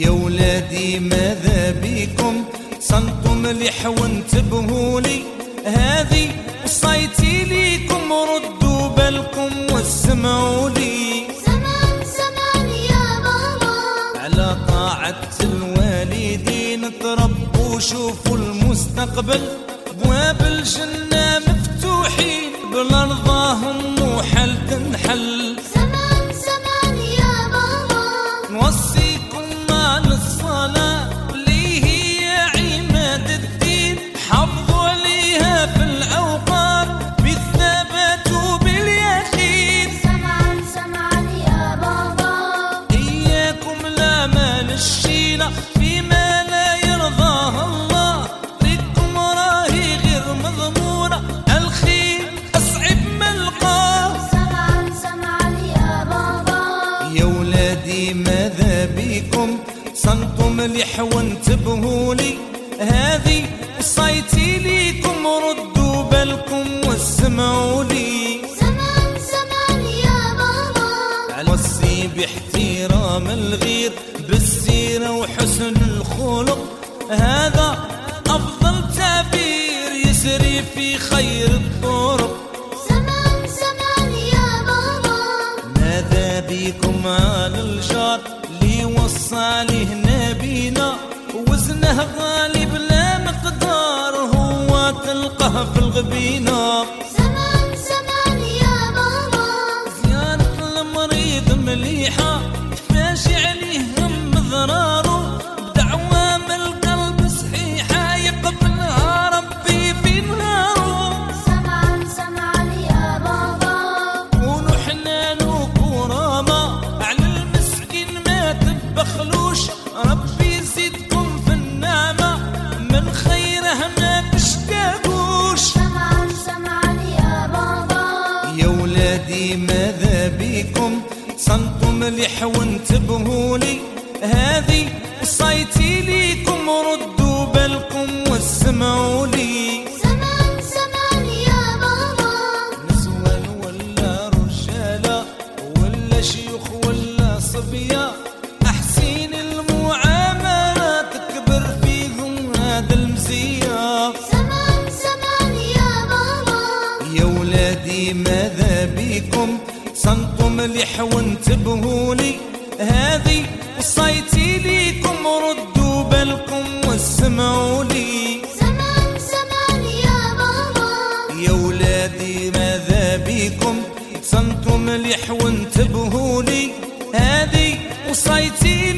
يا ولادي ماذا بيكم صنتم مليح وانتبهوا هذه وصيتي ليكم ردوا بالكم واسمعوا لي. زمان يا بابا. على طاعة الوالدين تربوا شوفوا المستقبل. ابواب الجنة ماذا بيكم صنتم مليح وانتبهوا لي. هذه وصيتي ليكم ردوا بالكم واسمعوا لي. زمان يا بابا. وصي باحترام الغير بالسيرة وحسن الخلق. هذا أفضل تعبير يسري في خير الطرق. عليه نبينا وزنه غالي بلا مقدار هو تلقاه في الغبينة ماذا بيكم صنتم مليح وانتبهوا لي هذه وصيتي ماذا بيكم صنتم مليح وانتبهوا لي. هذه وصيتي ليكم ردوا بالكم واسمعوا لي. زمان زمان يا بابا. يا ولادي ماذا بيكم صنتم مليح وانتبهوا لي. هذه وصيتي